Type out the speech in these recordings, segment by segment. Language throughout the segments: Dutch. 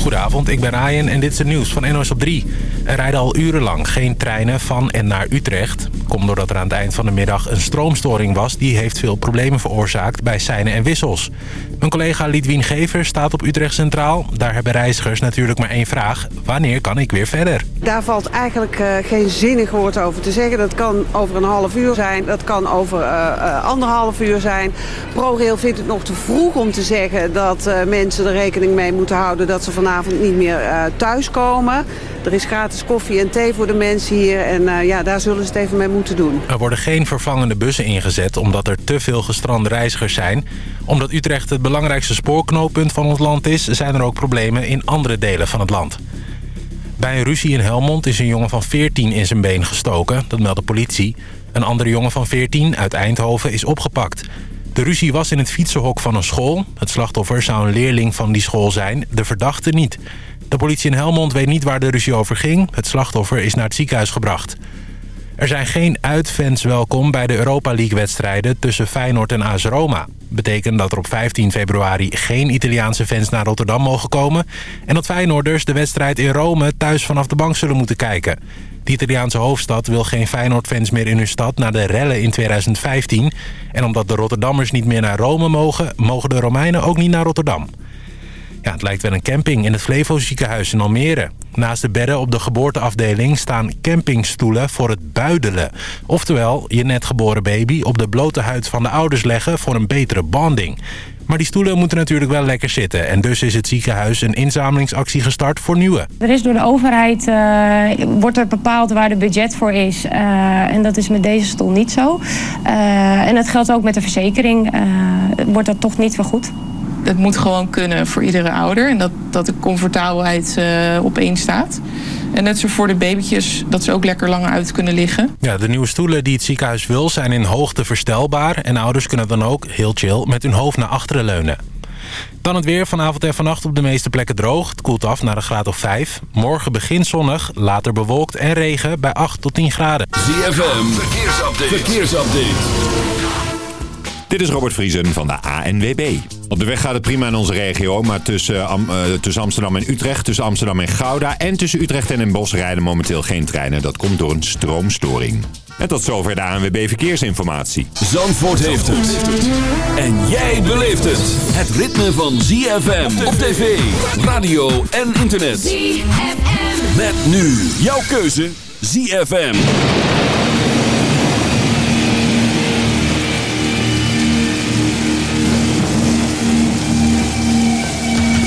Goedenavond, ik ben Ryan en dit is het nieuws van NOS op 3. Er rijden al urenlang geen treinen van en naar Utrecht. Komt doordat er aan het eind van de middag een stroomstoring was... die heeft veel problemen veroorzaakt bij seinen en wissels. Mijn collega Lidwien Gever staat op Utrecht Centraal. Daar hebben reizigers natuurlijk maar één vraag. Wanneer kan ik weer verder? Daar valt eigenlijk uh, geen zinnig woord over te zeggen. Dat kan over een half uur zijn, dat kan over uh, anderhalf uur zijn. ProRail vindt het nog te vroeg om te zeggen dat mensen er rekening mee moeten houden... dat ze vanavond niet meer thuiskomen. Er is gratis koffie en thee voor de mensen hier en uh, ja, daar zullen ze het even mee moeten doen. Er worden geen vervangende bussen ingezet omdat er te veel gestrande reizigers zijn. Omdat Utrecht het belangrijkste spoorknooppunt van ons land is... zijn er ook problemen in andere delen van het land. Bij een ruzie in Helmond is een jongen van 14 in zijn been gestoken. Dat meldt de politie. Een andere jongen van 14 uit Eindhoven is opgepakt. De ruzie was in het fietsenhok van een school. Het slachtoffer zou een leerling van die school zijn, de verdachte niet. De politie in Helmond weet niet waar de ruzie over ging. Het slachtoffer is naar het ziekenhuis gebracht. Er zijn geen uitfans welkom bij de Europa League-wedstrijden tussen Feyenoord en AS Roma. Betekent dat er op 15 februari geen Italiaanse fans naar Rotterdam mogen komen... en dat Feyenoorders de wedstrijd in Rome thuis vanaf de bank zullen moeten kijken. De Italiaanse hoofdstad wil geen Feyenoord-fans meer in hun stad na de rellen in 2015. En omdat de Rotterdammers niet meer naar Rome mogen, mogen de Romeinen ook niet naar Rotterdam. Ja, het lijkt wel een camping in het Flevo ziekenhuis in Almere. Naast de bedden op de geboorteafdeling staan campingstoelen voor het buidelen. Oftewel, je net geboren baby op de blote huid van de ouders leggen voor een betere bonding. Maar die stoelen moeten natuurlijk wel lekker zitten. En dus is het ziekenhuis een inzamelingsactie gestart voor nieuwe. Er is door de overheid uh, wordt er bepaald waar de budget voor is. Uh, en dat is met deze stoel niet zo. Uh, en dat geldt ook met de verzekering. wordt dat toch niet vergoed het moet gewoon kunnen voor iedere ouder. En dat, dat de comfortabelheid uh, op één staat. En net zo voor de babytjes dat ze ook lekker lang uit kunnen liggen. Ja, de nieuwe stoelen die het ziekenhuis wil zijn in hoogte verstelbaar. En ouders kunnen dan ook, heel chill, met hun hoofd naar achteren leunen. Dan het weer. Vanavond en vannacht op de meeste plekken droog. Het koelt af naar een graad of 5. Morgen begint zonnig, later bewolkt en regen bij 8 tot 10 graden. ZFM, verkeersupdate. verkeersupdate. Dit is Robert Vriesen van de ANWB. Op de weg gaat het prima in onze regio, maar tussen, uh, tussen Amsterdam en Utrecht, tussen Amsterdam en Gouda en tussen Utrecht en Den Bosch rijden momenteel geen treinen. Dat komt door een stroomstoring. En tot zover de ANWB Verkeersinformatie. Zandvoort heeft het. En jij beleeft het. Het ritme van ZFM op tv, radio en internet. ZFM. Met nu jouw keuze ZFM.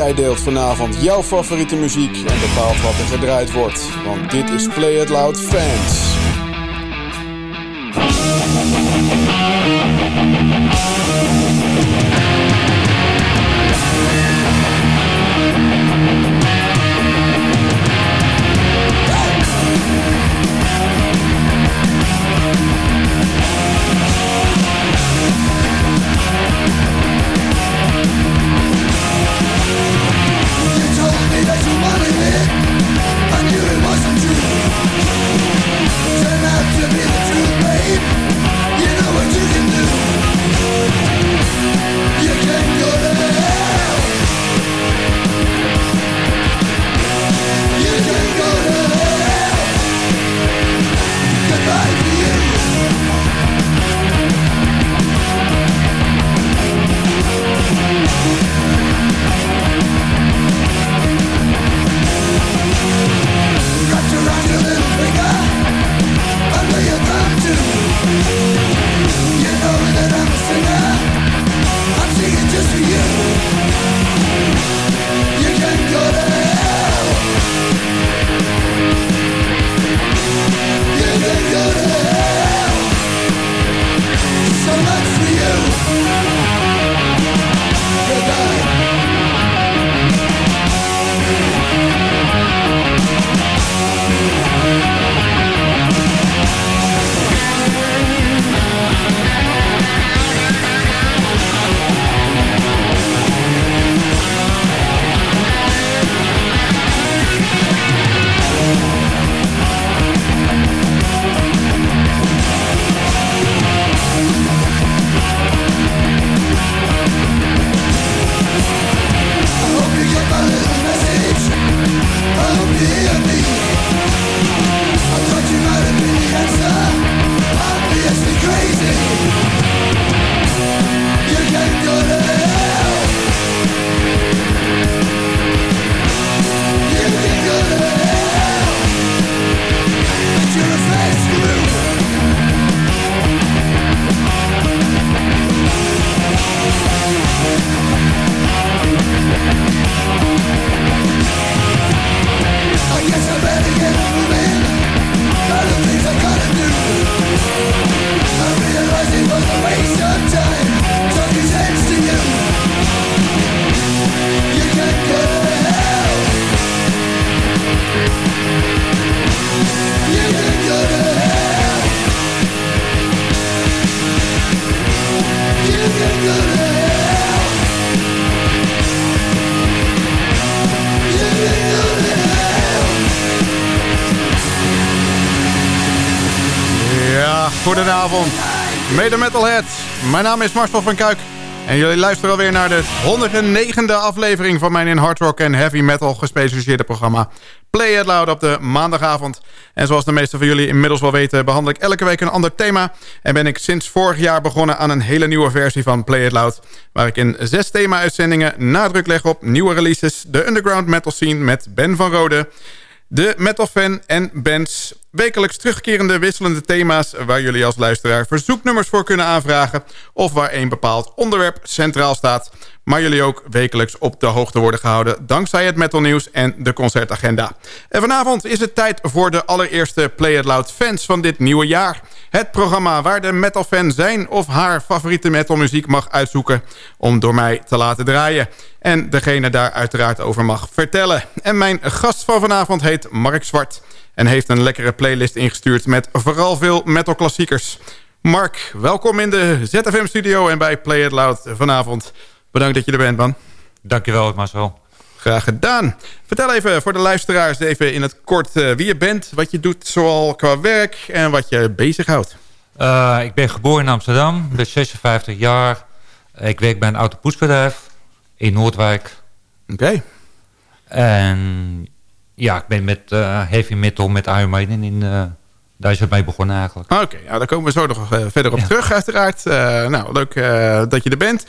Jij deelt vanavond jouw favoriete muziek en bepaalt wat er gedraaid wordt. Want dit is Play It Loud Fans. Mede Metalheads, mijn naam is Marcel van Kuik. En jullie luisteren alweer naar de 109e aflevering van mijn in hard rock en heavy metal gespecialiseerde programma Play It Loud op de maandagavond. En zoals de meesten van jullie inmiddels wel weten behandel ik elke week een ander thema. En ben ik sinds vorig jaar begonnen aan een hele nieuwe versie van Play It Loud. Waar ik in zes thema-uitzendingen nadruk leg op nieuwe releases, de underground metal scene met Ben van Rode... De metalfan en bands. Wekelijks terugkerende wisselende thema's... waar jullie als luisteraar verzoeknummers voor kunnen aanvragen... of waar een bepaald onderwerp centraal staat... maar jullie ook wekelijks op de hoogte worden gehouden... dankzij het metalnieuws en de concertagenda. En vanavond is het tijd voor de allereerste Play It Loud fans van dit nieuwe jaar... Het programma waar de metalfan zijn of haar favoriete metalmuziek mag uitzoeken... om door mij te laten draaien. En degene daar uiteraard over mag vertellen. En mijn gast van vanavond heet Mark Zwart... en heeft een lekkere playlist ingestuurd met vooral veel metalklassiekers. Mark, welkom in de ZFM-studio en bij Play It Loud vanavond. Bedankt dat je er bent, man. Dankjewel, Marcel. Graag gedaan. Vertel even voor de luisteraars even in het kort uh, wie je bent, wat je doet zoal qua werk en wat je bezighoudt. Uh, ik ben geboren in Amsterdam, ben 56 jaar. Ik werk bij een autopoetsbedrijf in Noordwijk. Oké. Okay. En ja, ik ben met uh, heavy metal, met Iron Maiden in daar is het mee begonnen eigenlijk. Oké, okay, nou, daar komen we zo nog uh, verder op ja. terug uiteraard. Uh, nou, leuk uh, dat je er bent.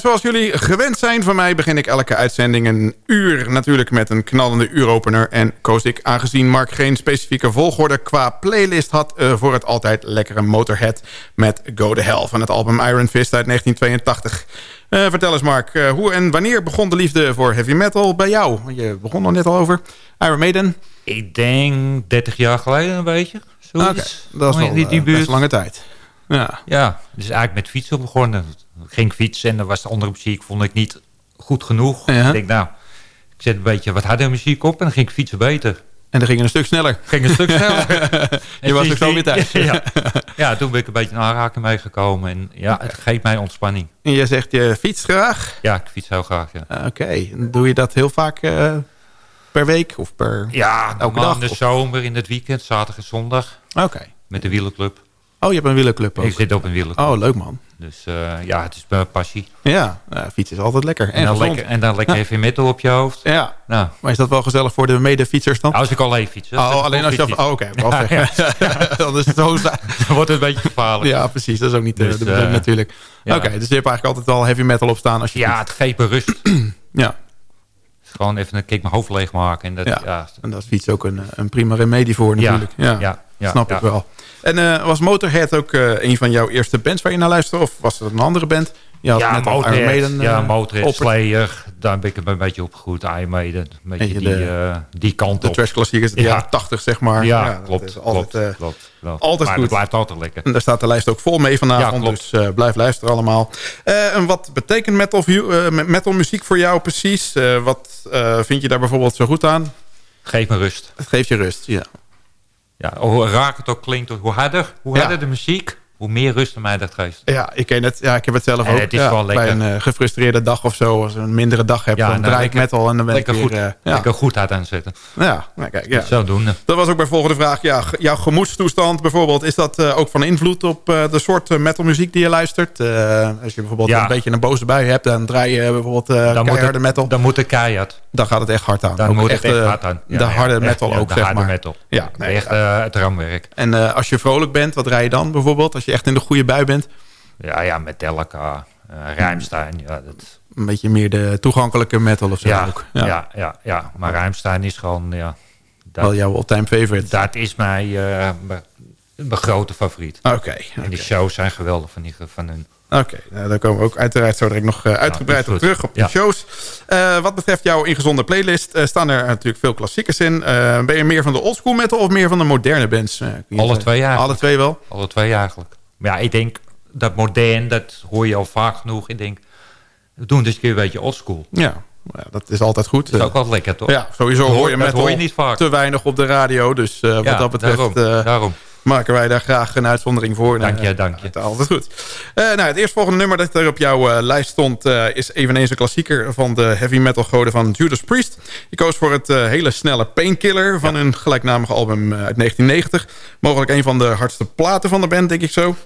zoals jullie gewend zijn van mij... begin ik elke uitzending een uur natuurlijk met een knallende uuropener. En koos ik, aangezien Mark geen specifieke volgorde qua playlist had... voor het altijd lekkere Motorhead met Go to Hell... van het album Iron Fist uit 1982. vertel eens Mark, hoe en wanneer begon de liefde voor heavy metal bij jou? Je begon er net al over. Iron Maiden... Ik denk 30 jaar geleden een beetje. Okay, dat is wel die, die buurt. lange tijd. Ja. ja, dus eigenlijk met fietsen begonnen. Ik ging fietsen en dan was de andere muziek vond ik niet goed genoeg. Ja. Ik denk nou, ik zet een beetje wat harder muziek op en dan ging ik fietsen beter. En dan ging het een stuk sneller. Ging een stuk sneller. je was ook zo weer thuis. ja, ja, toen ben ik een beetje in aanraking meegekomen. En ja, het geeft mij ontspanning. En je zegt, je fietst graag? Ja, ik fiets heel graag, ja. Oké. Okay. Doe je dat heel vaak... Uh per week of per ja, elke dag? in de zomer, in het weekend, zaterdag en zondag. Oké. Met de wielerclub. Oh, je hebt een wielerclub ook? Ik zit op een wielerclub. Oh, leuk man. Dus uh, ja, het is mijn passie. Ja, nou, fietsen is altijd lekker. En, en dan, lekker, en dan lekker ja. heavy metal op je hoofd. Ja, nou. maar is dat wel gezellig voor de medefietsers dan? Als ik alleen fiets. Oh, alleen als je... Oh, oké. Okay, ja, ja. dan is het zo... dan wordt het een beetje gevaarlijk. Ja, precies. Dat is ook niet dus, de bedoeling uh, natuurlijk. Oké, okay, dus je hebt eigenlijk altijd wel heavy metal op staan als je Ja, het geeft rust. ja, gewoon even een keek mijn hoofd leegmaken. En dat, ja. ja. en dat is fiets ook een, een prima remedie voor natuurlijk. Ja, ja. ja snap ik wel. En uh, was Motorhead ook uh, een van jouw eerste bands waar je naar luisterde? Of was het een andere band? Je ja, net Motorhead, Maiden, uh, ja, Motorhead, Slayer. Daar ben ik een beetje opgegroeid. Iron Maiden, een beetje die, de, die kant de op. De trash klassiekers, de jaren 80 zeg maar. Ja, ja klopt, altijd, klopt, klopt, Altijd maar goed. het blijft altijd lekker. En daar staat de lijst ook vol mee vanavond, dus blijf luisteren allemaal. en wat betekent metal, metal muziek voor jou precies? wat vind je daar bijvoorbeeld zo goed aan? Geef me rust. Het geeft je rust, ja. Ja, hoe raar het ook klinkt, hoe harder, hoe harder de muziek, hoe meer rust mij dat geeft. Ja, ik ken het. Ja, ik heb het zelf en ook. Het is ja, wel lekker. Bij een uh, gefrustreerde dag of zo, als een mindere dag heb, ja, dan draai ik metal en dan ben ik weer, goed, uh, ja. lekker goed hard aanzetten. Ja, nou, kijk, ja. Zo doen. Dat was ook mijn volgende vraag. Ja, jouw gemoedstoestand bijvoorbeeld, is dat uh, ook van invloed op de soort metalmuziek die je luistert? als je bijvoorbeeld een beetje een boze bui hebt, dan draai je bijvoorbeeld dan het, metal. Dan moet het keihard. Dan gaat het echt hard aan. Dan ook moet echt, het echt hard aan. de harde metal ook, de zeg harde maar. metal. Ja, echt het ramwerk. En als je vrolijk bent, wat draai je dan bijvoorbeeld? Als je echt in de goede bui bent? Ja, ja, Metallica, uh, Rijmstein. Ja, dat... Een beetje meer de toegankelijke metal of zo ja, ook. Ja. ja, ja, ja. maar Rijmstein is gewoon... Ja, dat, Wel jouw all-time favorite. Dat is mijn, uh, mijn grote favoriet. Oké. Okay, en okay. die shows zijn geweldig van, die, van hun. Oké, okay, nou, daar komen we ook uiteraard zo direct nog uh, uitgebreid op terug op de shows. Uh, wat betreft jouw ingezonde playlist uh, staan er natuurlijk veel klassiekers in. ben je meer van de oldschool metal of meer van de moderne bands? Alle twee eigenlijk. Alle twee wel? Alle twee eigenlijk. Maar ja, ik denk dat modern, dat hoor je al vaak genoeg. Ik denk, we doen dus een keer een beetje oldschool. Ja, ja, dat is altijd goed. Dat is ook altijd lekker, toch? Ja, sowieso hoor je metal hoor je niet vaak. te weinig op de radio. Dus uh, ja, wat dat betreft... Daarom, uh, daarom. Maken wij daar graag een uitzondering voor. Dank je, dank je. Altijd goed. Uh, nou, het eerstvolgende nummer dat er op jouw uh, lijst stond... Uh, is eveneens een klassieker van de heavy metal goden van Judas Priest. Je koos voor het hele snelle Painkiller van ja. hun gelijknamige album uit 1990. Mogelijk een van de hardste platen van de band, denk ik zo.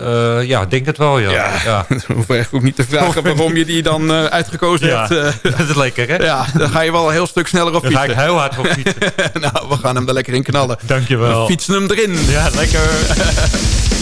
Uh, ja, denk het wel, ja. Ja, ja. hoef ook niet te vragen waarom je die dan uh, uitgekozen ja, hebt. Uh, dat is lekker, hè? Ja, dan ga je wel een heel stuk sneller op dan fietsen. Dan ga ik heel hard op fietsen. nou, we gaan hem er lekker in knallen. Dankjewel. We fietsen hem erin. Ja, lekker.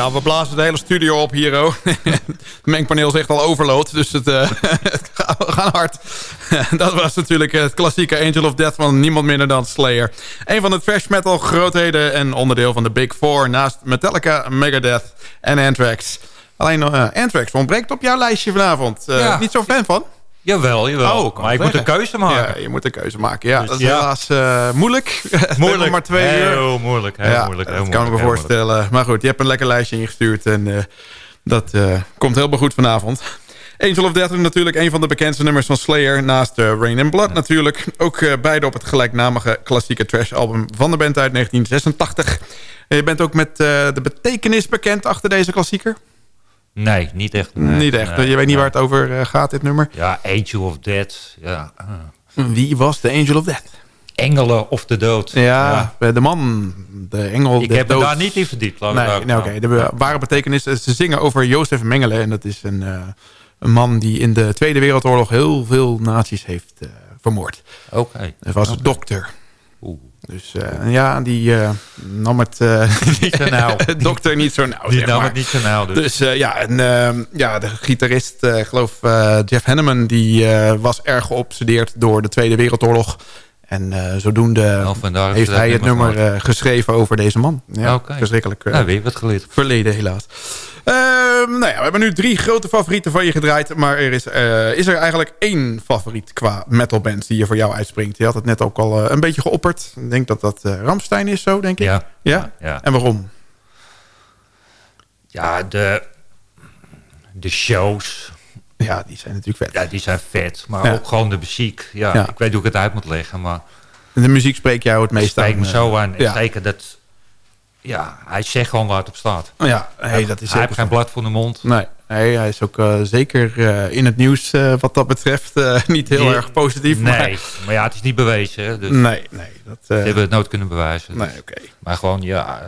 Ja, we blazen de hele studio op hier. Oh. het mengpaneel zegt al overload, dus het, uh, het gaan hard. dat was natuurlijk het klassieke Angel of Death van niemand minder dan Slayer. Een van de thrash metal grootheden en onderdeel van de Big Four... naast Metallica, Megadeth en Anthrax. Alleen uh, Anthrax ontbreekt op jouw lijstje vanavond. Uh, ja. Niet zo'n fan van? Jawel, jawel. Oh, maar ik moet een keuze maken. Ja, je moet een keuze maken. Ja, dus dat is ja. helaas uh, moeilijk. Moeilijk. maar twee heel uur. moeilijk. Heel ja, moeilijk. Heel dat kan ik me voorstellen. Moeilijk. Maar goed, je hebt een lekker lijstje ingestuurd. En uh, dat uh, komt helemaal goed vanavond. Angel of Death is natuurlijk een van de bekendste nummers van Slayer. Naast Rain in Blood natuurlijk. Ook beide op het gelijknamige klassieke trash album van de band uit 1986. je bent ook met de betekenis bekend achter deze klassieker. Nee, niet echt. niet echt. je weet niet waar het over uh, gaat, dit nummer? Ja, Angel of Death. Ja. Wie was de Angel of Death? Engelen of de dood. Ja, ja. de man, de engel, Ik heb me daar niet in verdiept. Nee, nee oké. Okay. De ware betekenis is, ze zingen over Jozef Mengele. En dat is een, uh, een man die in de Tweede Wereldoorlog heel veel nazi's heeft uh, vermoord. Oké. Okay. Hij was okay. dokter. Oeh. Dus uh, ja, die uh, nam het uh, niet zo nauw. dokter niet zo nauw. Die nam maar. het niet zo nauw. Dus, dus ja, en, ja, de gitarist, ik geloof Jeff Hanneman, die was erg geobsedeerd door de Tweede Wereldoorlog. En zodoende nou, heeft hij het nummer geschreven over deze man. Ja, okay. Verschrikkelijk. Nou, weer wat geleerd. Verleden helaas. Uh, nou ja, we hebben nu drie grote favorieten van je gedraaid. Maar er is, uh, is er eigenlijk één favoriet qua metalband die je voor jou uitspringt. Je had het net ook al uh, een beetje geopperd. Ik denk dat dat Ramstein is zo, denk ik. Ja. ja. ja. En waarom? Ja, de, de shows. Ja, die zijn natuurlijk vet. Ja, die zijn vet. Maar ja. ook gewoon de muziek. Ja, ja, ik weet hoe ik het uit moet leggen, maar... De muziek spreekt jou het meest aan. Spreekt me zo aan. Ja. Zeker dat ja, hij zegt gewoon waar het op staat. Ja, hey, dat is hij heeft geen blad voor de mond. Nee, hij is ook uh, zeker uh, in het nieuws uh, wat dat betreft niet heel erg positief. Nee, maar, maar, ja, het is niet bewezen. Hè, dus nee, nee. Dat, hebben we het nooit kunnen bewijzen. Dus. Nee, oké. Okay. Maar gewoon, ja...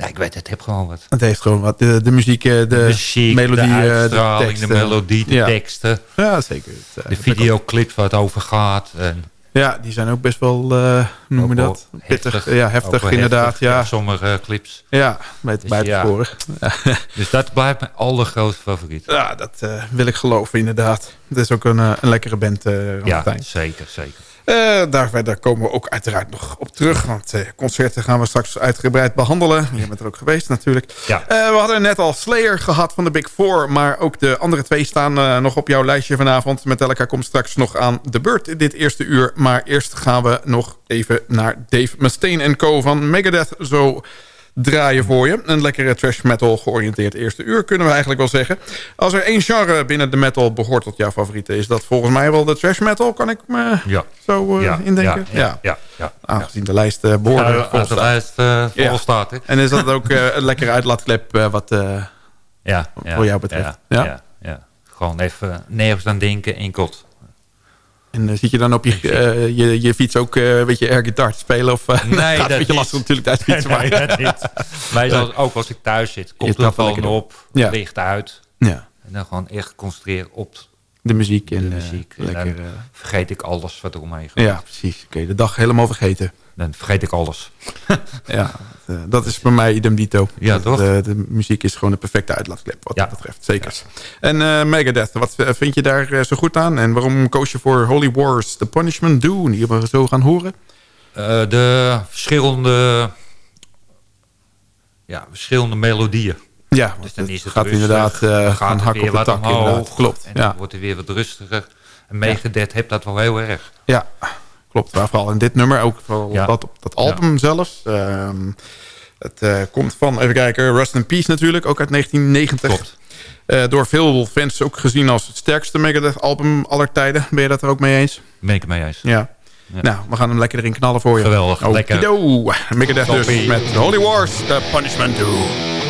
ja, ik weet het, heeft gewoon wat. Het heeft gewoon wat. De, de muziek, de, de muziek, melodie, de uitstraling, de, de melodie, de ja. teksten. Ja, zeker. Het, de videoclip waar het over gaat. En, ja, die zijn ook best wel, uh, noem je dat? Pittig. Heftig, ja, heftig inderdaad. Heftig, ja. sommige clips. Ja, met dus buitensporig. Ja. dus dat blijft mijn allergrootste favoriet. Ja, dat uh, wil ik geloven inderdaad. Het is ook een, een lekkere band, uh, Ja, zeker, zeker. Uh, daar, daar, komen we ook uiteraard nog op terug. Want uh, concerten gaan we straks uitgebreid behandelen. Je bent er ook geweest natuurlijk. Ja. Uh, we hadden net al Slayer gehad van de Big Four. Maar ook de andere twee staan nog op jouw lijstje vanavond. Metallica komt straks nog aan de beurt in dit eerste uur. Maar eerst gaan we nog even naar Dave Mustaine Co. van Megadeth. Zo draaien voor je. Een lekkere trash metal georiënteerd eerste uur, kunnen we eigenlijk wel zeggen. Als er één genre binnen de metal behoort tot jouw favoriete... is dat volgens mij wel de trash metal, kan ik me ja. zo uh, ja, indenken? Ja, ja, ja, Aangezien de lijst uh, behoorlijk de lijst uh, vol staat. Hè? En is dat ook een lekkere uitlaatklep wat ja, voor jou betreft? Ja, ja? ja, gewoon even nergens aan denken, enkel... En uh, zit je dan op je, uh, je, je fiets ook uh, een beetje air gitaar te spelen? Of nee, dat een beetje lastig natuurlijk thuis fietsen. nee, dat niet. Ook als ik thuis zit, komt er gewoon op, ja. licht uit. Ja. En dan gewoon echt concentreren op de muziek. En, de muziek. en lekker, dan vergeet ik alles wat er omheen gaat. Ja, precies. Oké, okay, de dag helemaal vergeten. Dan vergeet ik alles. ja, dat is bij mij idem dito. Ja, dat, toch? De, de, muziek is gewoon een perfecte uitlaatklep wat ja. dat betreft. Zeker. Ja. En uh, Megadeth, wat vind je daar zo goed aan? En waarom koos je voor Holy Wars, The Punishment Do? Die we zo gaan horen. Uh, de verschillende, ja, verschillende melodieën. Ja, dus dan is het gaat inderdaad uh, gaan hakken op de tak. Inderdaad. Klopt. En ja. dan wordt het weer wat rustiger. En meegedet heeft dat wel heel erg. Ja, klopt. Vooral in dit nummer, ook vooral ja. dat, dat album zelfs. Ehm, het eh, komt van, even kijken, Rust in Peace natuurlijk, ook uit 1990. Klopt. Eh, door veel fans ook gezien als het sterkste Megadeth-album aller tijden. Ben je dat er ook mee eens? Ben ik het mee eens. Ja. Nou, we gaan hem lekker erin knallen voor je. Geweldig, lekker lekker. Megadeth dus met Holy Wars, The Punishment 2.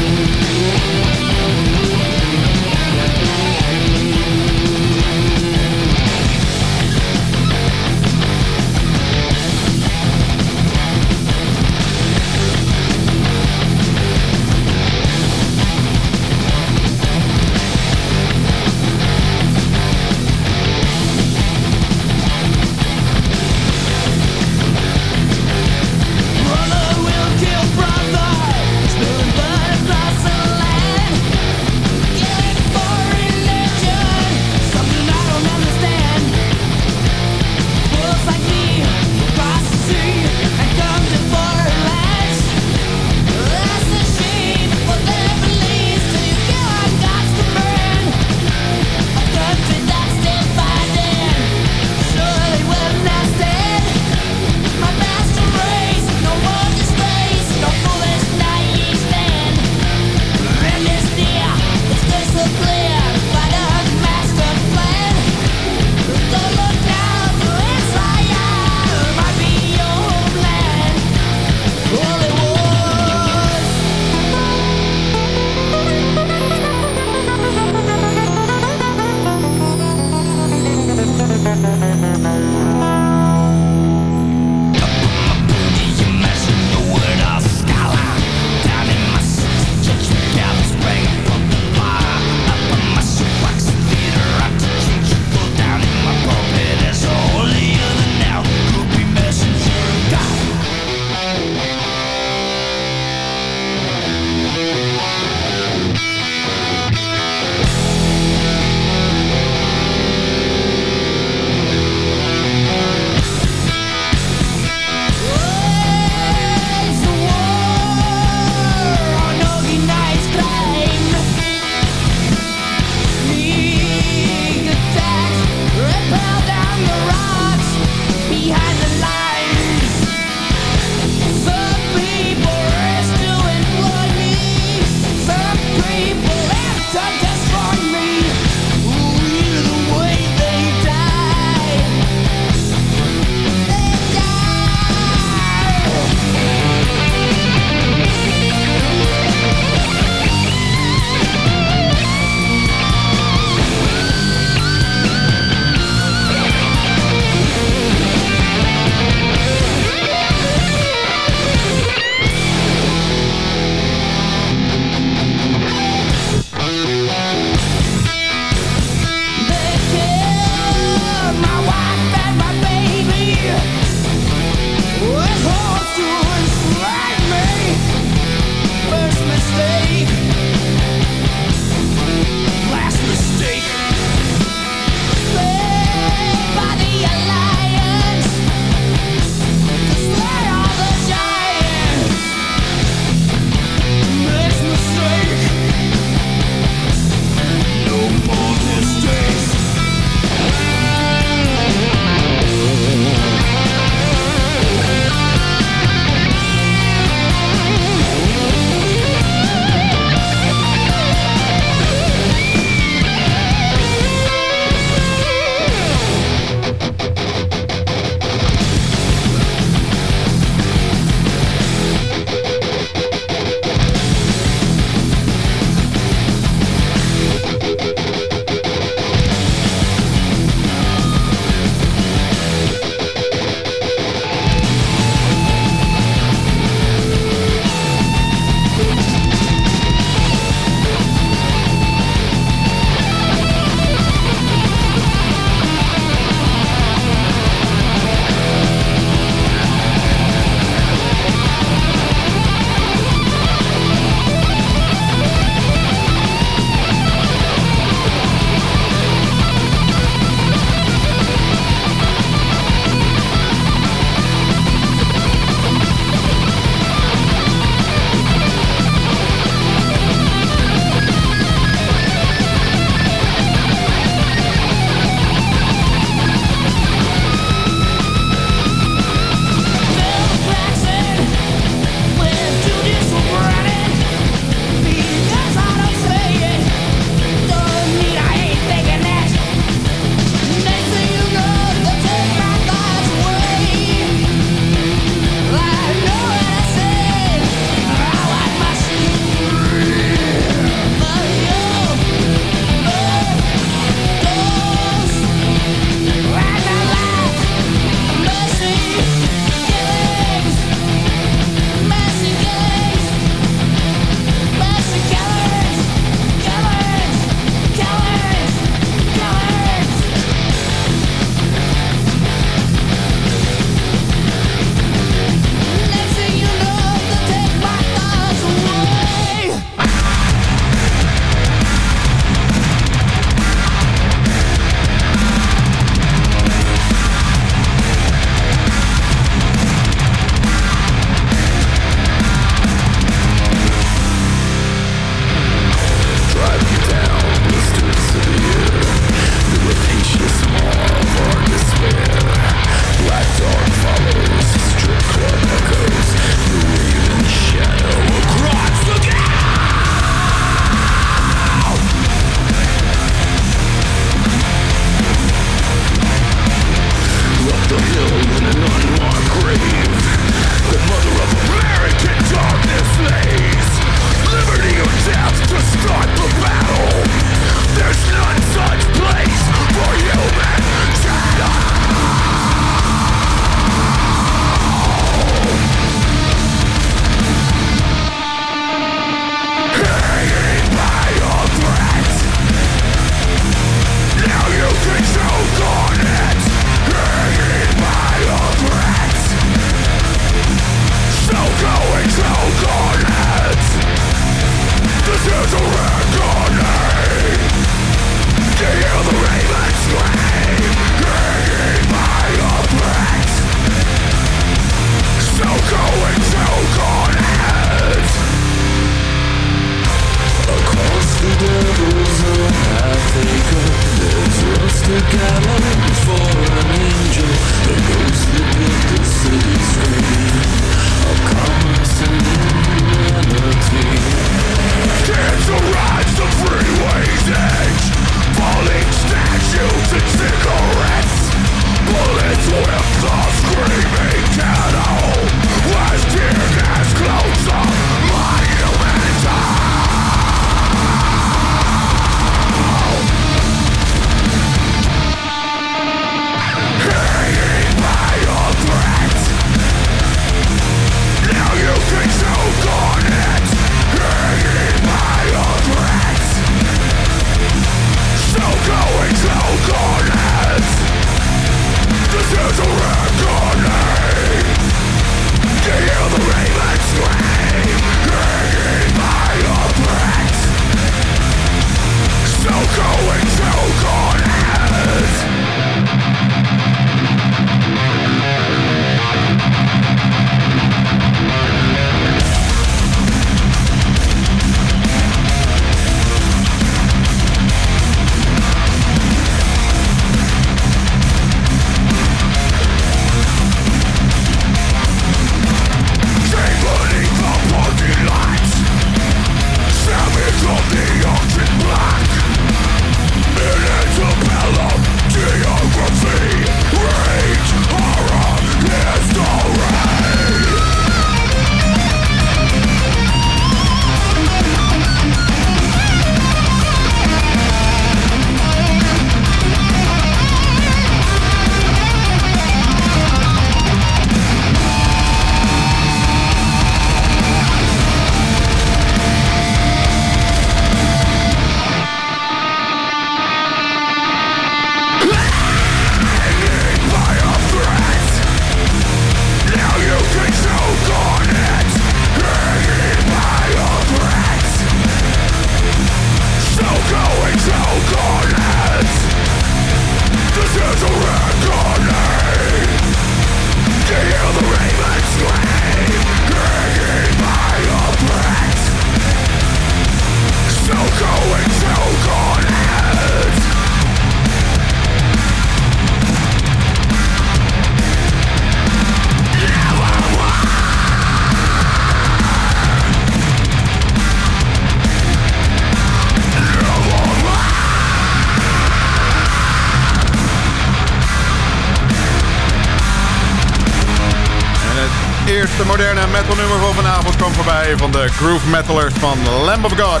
het nummer van vanavond kwam voorbij van de groove metalers van Lamb of God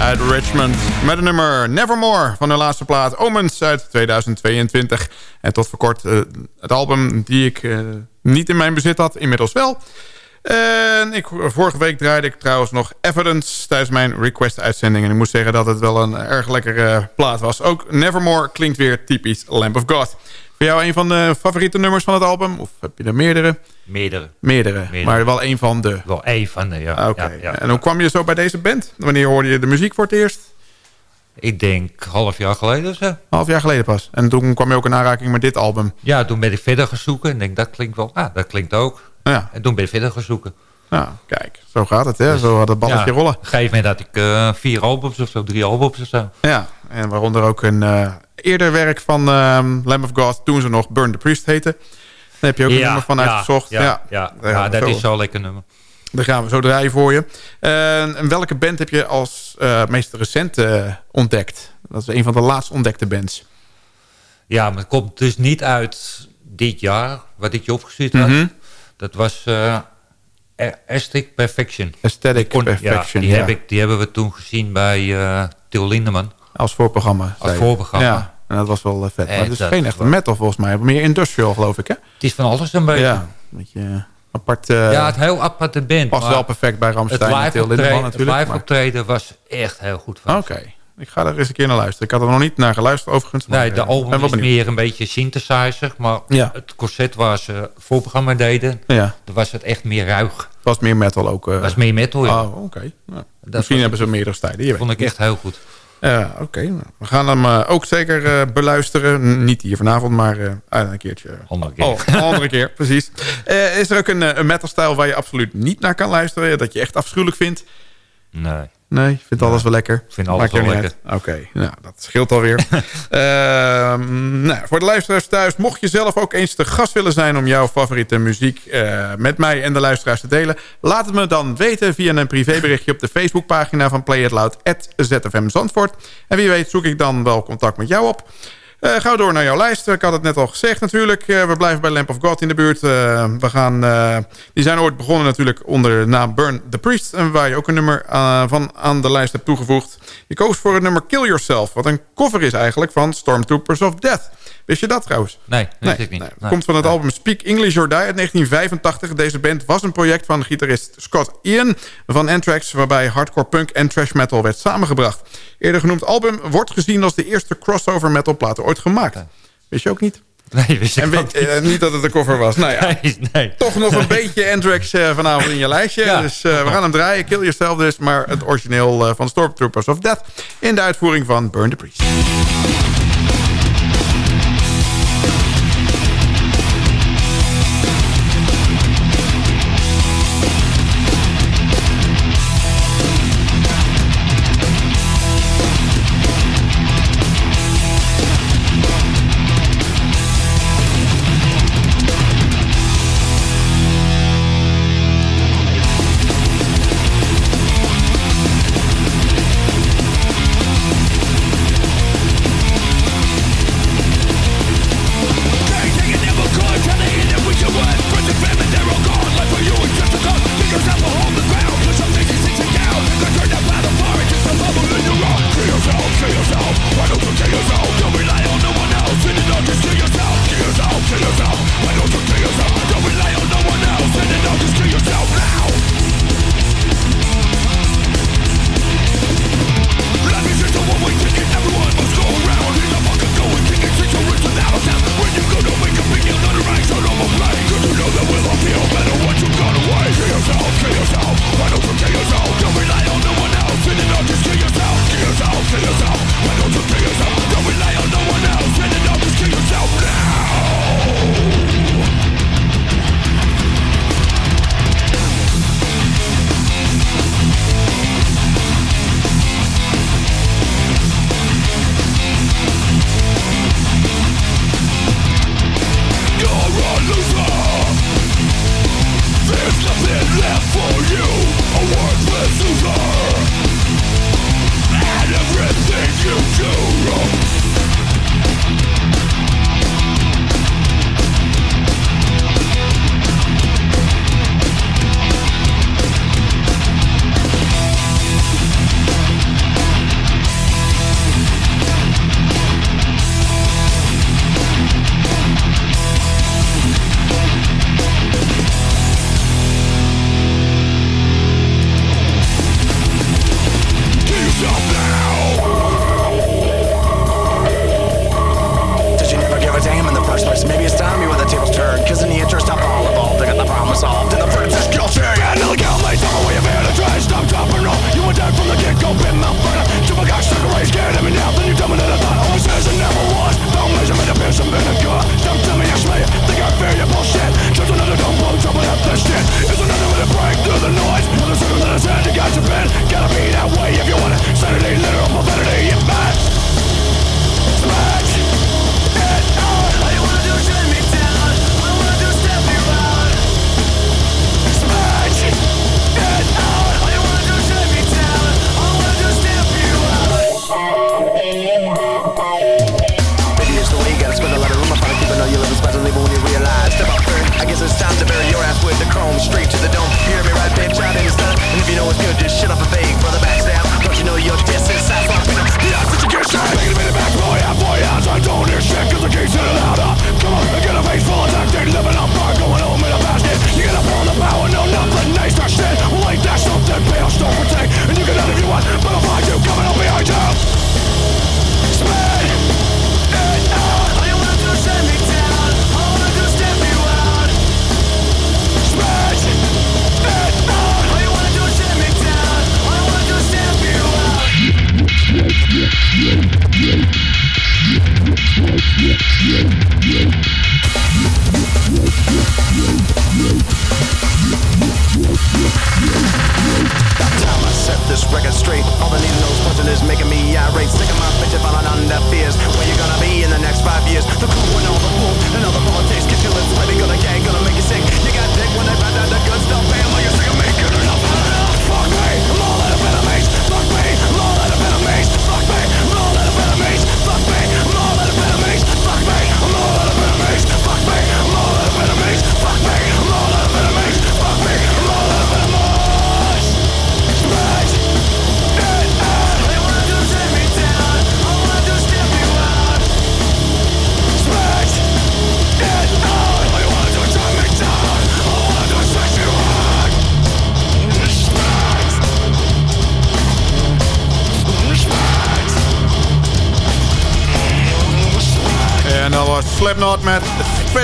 uit Richmond. Met het nummer Nevermore van hun laatste plaat Omens uit 2022. En tot voor kort eh, het album die ik eh, niet in mijn bezit had, inmiddels wel. En ik, vorige week draaide ik trouwens nog Evidence tijdens mijn request-uitzending. En ik moet zeggen dat het wel een erg lekkere eh, plaat was. Ook Nevermore klinkt weer typisch Lamb of God. Voor jou een van de favoriete nummers van het album? Of heb je er meerdere? Meerdere. Meerdere, maar wel een van de? Wel één van de, ja. Oké. En hoe kwam je zo bij deze band? Wanneer hoorde je de muziek voor het eerst? Ik denk half jaar geleden of zo. Half jaar geleden pas. En toen kwam je ook in aanraking met dit album? Ja, toen ben ik verder gaan zoeken. En denk, dat klinkt wel, ah, dat klinkt ook. Ja. En toen ben ik verder gaan zoeken. Nou, kijk, zo gaat het, hè? Dus, zo had het balletje ja, rollen. Op een gegeven moment had ik uh, vier albums of zo, drie albums of zo. Ja, en waaronder ook een uh, eerder werk van um, Lamb of God, toen ze nog Burn the Priest heette. Daar heb je ook een nummer van uitgezocht. Ja, ja, ja. dat is zo'n lekker nummer. Daar gaan we zo draaien voor je. Uh, en welke band heb je als uh, meest recent uh, ontdekt? Dat is een van de laatst ontdekte bands. Ja, maar het komt dus niet uit dit jaar, wat ik je opgestuurd had. Mm -hmm. Dat was Aesthetic Perfection. Aesthetic Perfection, ja, die, Heb ik, die hebben we toen gezien bij Til Lindeman. Als voorprogramma. Als voorprogramma. Ja. En dat was wel vet. maar het is geen echte metal volgens mij. Meer industrial geloof ik hè? Het is van alles een beetje. Ja, een beetje apart. Uh, ja, het heel aparte band. Past wel perfect bij Ramstein het live optreden, natuurlijk. Het live optreden was echt heel goed. Oké. Ik ga er eens een keer naar luisteren. Ik had er nog niet naar geluisterd overigens. Maar nee, de eh, album is meer een beetje synthesizer. Maar ja. het concert waar ze voorprogramma deden, ja. dan was het echt meer ruig. Het was meer metal ook. Uh... was meer metal, ja. Oh, oké. Nou, misschien hebben ze meerdere stijlen. Dat vond ik echt heel goed. Ja, oké. We gaan hem uh, ook zeker uh, beluisteren. Niet hier vanavond, maar uh, een keertje. Andere keer. Oh, een andere keer, precies. is er ook een, een metalstijl waar je absoluut niet naar kan luisteren? Dat je echt afschuwelijk vindt? Nee. Nee, je vindt alles wel lekker? Ik vind alles wel lekker. Oké, nou, dat scheelt alweer. uh, nou, voor de luisteraars thuis, mocht je zelf ook eens te gast willen zijn... om jouw favoriete muziek uh, met mij en de luisteraars te delen... laat het me dan weten via een privéberichtje op de Facebookpagina van Play It Loud... ZFM Zandvoort. En wie weet zoek ik dan wel contact met jou op... Uh, door naar jouw lijst. Ik had het net al gezegd natuurlijk. Uh, we blijven bij Lamp of God in de buurt. We gaan, die zijn ooit begonnen natuurlijk onder de naam Burn the Priest. En waar je ook een nummer van aan de lijst hebt toegevoegd. Je koos voor het nummer Kill Yourself. Wat een cover is eigenlijk van Stormtroopers of Death. Wist je dat trouwens? Nee, nee, ik niet. Nee. Komt van het album Speak English or Die uit 1985. Deze band was een project van gitarist Scott Ian van Anthrax... waarbij hardcore punk en trash metal werd samengebracht. Eerder genoemd album wordt gezien als de eerste crossover metal plaat ooit gemaakt. Wist je ook niet? Nee, wist ik en weet, niet. Uh, niet dat het een cover was. Nou ja, nee, nee. toch nog een beetje Anthrax uh, vanavond in je lijstje. Ja, dus uh, we gaan hem draaien. Kill Yourself dus. Maar het origineel van Stormtroopers of Death... in de uitvoering van Burn the Priest. you do wrong.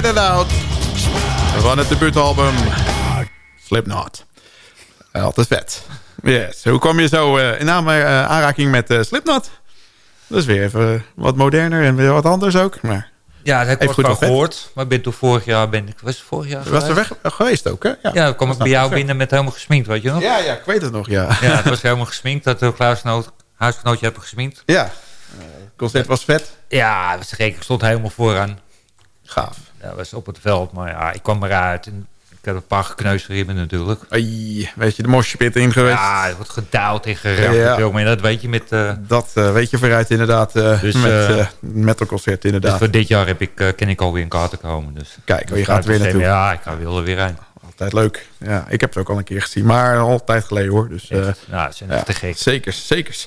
Spit It Out. Van het debuutalbum Slipknot. Eh, Altijd vet. Yes. Hoe kom je zo eh, in eh, aanraking met eh, Slipknot? Dat is weer even wat moderner en weer wat anders ook. Maar Ja, dat heb ik wel vet. gehoord. Maar ik ben toen vorig jaar, ben ik, was het vorig jaar was er weg geweest ook, hè? Ja, dan kwam ik bij jou binnen met helemaal gesminkt, weet je nog? Ja, ja, ik weet het nog, ja. Ja, het was helemaal gesminkt. Dat ik huisgenoot, huisgenootje heb gesminkt. Ja. Het concert was vet. Ja, dat was gek. Ik stond helemaal vooraan. Gaaf. Ja, dat was op het veld. Maar ja, ik kwam eruit. En ik had een paar gekneusde ribben natuurlijk. Ai, weet je, de moshpit in geweest. Ja, er wordt gedaald en geramd. Ja. Ja. Maar dat weet je met... eh, Dat eh, weet je vooruit inderdaad. eh, Dus, met eh metalconcert dus inderdaad. voor dit jaar heb ik, ken ik alweer een kaart te komen. Dus. Kijk, oh, je Dus gaat er weer naartoe. Ja, ik ga wel er weer heen. Altijd leuk. Ja, ik heb het ook al een keer gezien. Maar al een tijd geleden hoor. Dus, eh, Nou, zijn ja, echt te gek. Zeker, zeker.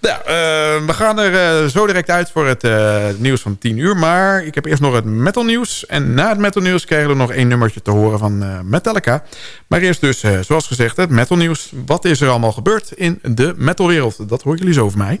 Nou, eh, we gaan er eh, zo direct uit voor het nieuws van 10 uur. Maar ik heb eerst nog het metal nieuws. En na het metal nieuws krijgen we nog één nummertje te horen van Metallica. Maar eerst dus, zoals gezegd, het metal nieuws. Wat is er allemaal gebeurd in de metalwereld? Dat horen jullie zo van mij.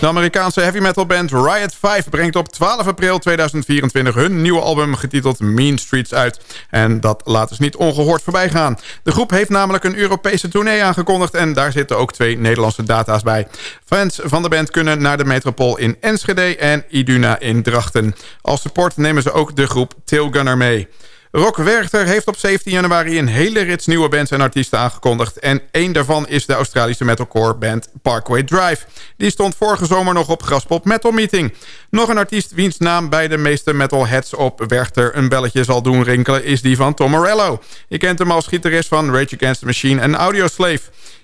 De Amerikaanse heavy metal band Riot 5 brengt op 12 april 2024 hun nieuwe album getiteld Mean Streets uit. En dat laat dus niet ongehoord voorbij gaan. De groep heeft namelijk een Europese tournee aangekondigd en daar zitten ook twee Nederlandse data's bij. Fans van de band kunnen naar de Metropool in Enschede en Iduna in Drachten. Als support nemen ze ook de groep Tailgunner mee. Rock Werchter heeft op 17 januari een hele rits nieuwe bands en artiesten aangekondigd. En één daarvan is de Australische metalcore band Parkway Drive. Die stond vorige zomer nog op Graspop Metal Meeting. Nog een artiest wiens naam bij de meeste metalheads op Werchter een belletje zal doen rinkelen... is die van Tom Morello. Je kent hem als gitarist van Rage Against the Machine en Audioslave.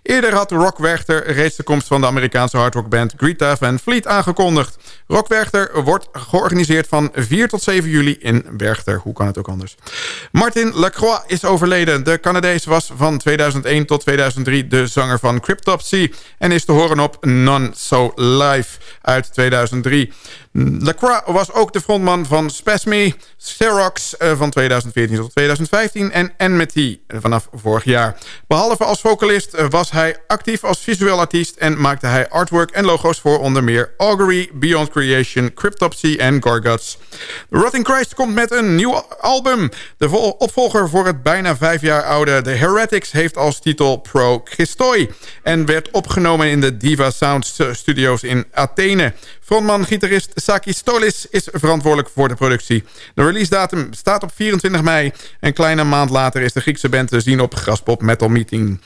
Eerder had Rock Werchter reeds de komst van de Amerikaanse hardrockband Greta Van Fleet aangekondigd. Rock Werchter wordt georganiseerd van 4 tot 7 juli in Werchter. Hoe kan het ook anders? Martin Lacroix is overleden. De Canadees was van 2001 tot 2003 de zanger van Cryptopsy... en is te horen op None So Live uit 2003. Lacroix was ook de frontman van Spasme, Xerox eh, van 2014 tot 2015 en Enmity vanaf vorig jaar. Behalve als vocalist eh, was hij actief als visueel artiest en maakte hij artwork en logo's voor onder meer Augury, Beyond Creation, Cryptopsy en Gorguts. Rotting Christ komt met een nieuw album. De vol- opvolger voor het bijna vijf jaar oude The Heretics heeft als titel Pro Christoi en werd opgenomen in de Diva Sound Studios in Athene. Frontman-gitarist Saki Stolis is verantwoordelijk voor de productie. De release datum staat op 24 mei. Een kleine maand later is de Griekse band te zien op Graspop Metal Meeting.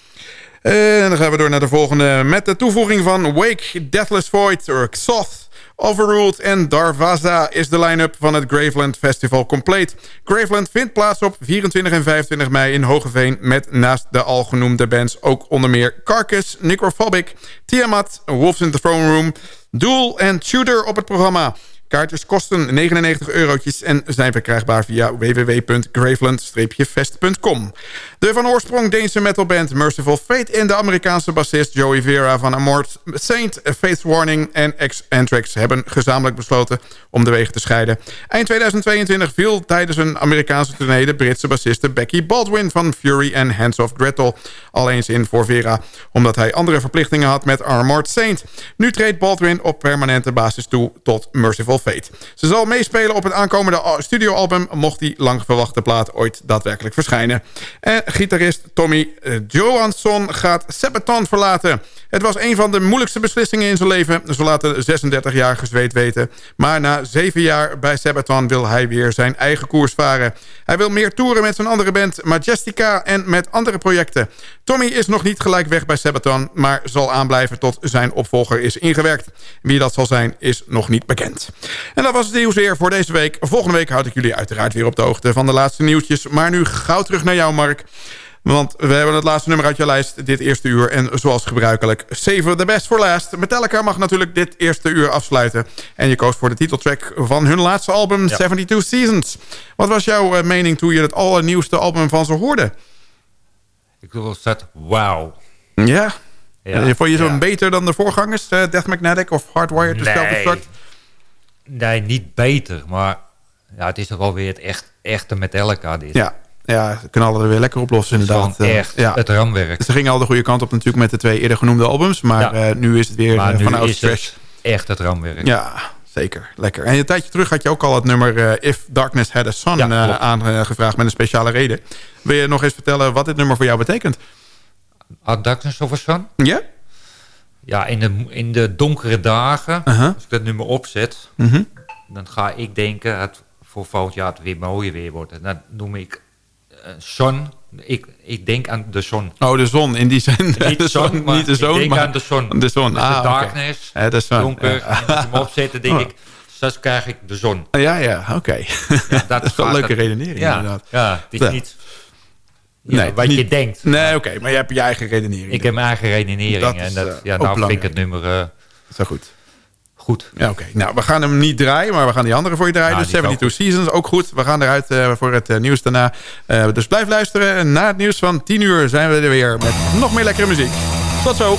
En dan gaan we door naar de volgende met de toevoeging van Wake, Deathless Void, Xoth... Overruled en Darvaza is de line-up van het Graveland Festival compleet. Graveland vindt plaats op 24 en 25 mei in Hogeveen... met naast de al genoemde bands ook onder meer Carcass, Necrophobic... Tiamat, Wolves in the Throne Room, Duel en Tudor op het programma. Kaartjes kosten 99 eurotjes en zijn verkrijgbaar via www.graveland-fest.com. De van oorsprong Deense metalband Merciful Fate... en de Amerikaanse bassist Joey Vera van Amort Saint, Faith Warning en X-Anthrax... hebben gezamenlijk besloten om de wegen te scheiden. Eind 2022 viel tijdens een Amerikaanse tournee... de Britse bassiste Becky Baldwin van Fury en Hands of Gretel... al eens in voor Vera, omdat hij andere verplichtingen had met Armored Saint. Nu treedt Baldwin op permanente basis toe tot Merciful Ze zal meespelen op het aankomende studioalbum... mocht die lang verwachte plaat ooit daadwerkelijk verschijnen. En gitarist Tommy uh, Johansson gaat Sabaton verlaten. Het was een van de moeilijkste beslissingen in zijn leven. Zo laat de 36-jarige zweet weten. Maar na zeven jaar bij Sabaton wil hij weer zijn eigen koers varen. Hij wil meer toeren met zijn andere band Majestica en met andere projecten. Tommy is nog niet gelijk weg bij Sabaton... maar zal aanblijven tot zijn opvolger is ingewerkt. Wie dat zal zijn is nog niet bekend. En dat was het nieuws weer voor deze week. Volgende week houd ik jullie uiteraard weer op de hoogte van de laatste nieuwtjes. Maar nu gauw terug naar jou, Mark. Want we hebben het laatste nummer uit je lijst dit eerste uur. En zoals gebruikelijk, save the best for last. Metallica mag natuurlijk dit eerste uur afsluiten. En je koos voor de titeltrack van hun laatste album, 72 Seasons. Wat was jouw uh, mening toen je het allernieuwste album van ze hoorde? Ik zeggen, wauw. Ja? ja. Vond je zo'n ja. beter dan de voorgangers? Uh, Death Magnetic of Hardwired nee. Nee, niet beter. Maar ja, het is toch wel weer het echt, echte Metallica dit. Ja, ja, knallen er weer lekker oplossen inderdaad. Het echt ja. het ramwerk. Ze gingen al de goede kant op natuurlijk met de twee eerder genoemde albums. Maar ja. uh, nu is het weer maar uh, van oud trash. echt het ramwerk. Ja, zeker. Lekker. En een tijdje terug had je ook al het nummer uh, If Darkness Had a Sun ja, aangevraagd met een speciale reden. Wil je nog eens vertellen wat dit nummer voor jou betekent? A Darkness of a Sun? Ja? Ja, in de, in de donkere dagen, Uh-huh. als ik dat nummer opzet... Mhm. dan ga ik denken, het, voor volgend jaar het weer mooier weer wordt. En dat noem ik uh, zon. Ik, ik denk aan de zon. Oh, de zon in die zin. Niet de zon, maar niet de zon, ik denk maar aan de zon. De zon, ah, de oké. darkness, Ja, de zon, donker. ja. En als je hem opzet, dan denk Oh. ik... Straks krijg ik de zon. Ja, ja, oké. Ja, dat is wel een leuke redenering ja, inderdaad. Ja, het is Ja. niet ja, wat niet- je denkt. Nee, oké, maar je hebt je eigen redenering. Ik heb mijn eigen redenering. Dat en is, dat, eh, ja, daarom vind ik het nummer Zo goed. goed. Ja, oké. Nou, we gaan hem niet draaien, maar we gaan die andere voor je draaien. Ja, dus die is 72 Seasons, ook goed. We gaan eruit eh, voor het nieuws daarna. Dus blijf luisteren. En na het nieuws van 10 uur zijn we er weer met nog meer lekkere muziek. Tot zo.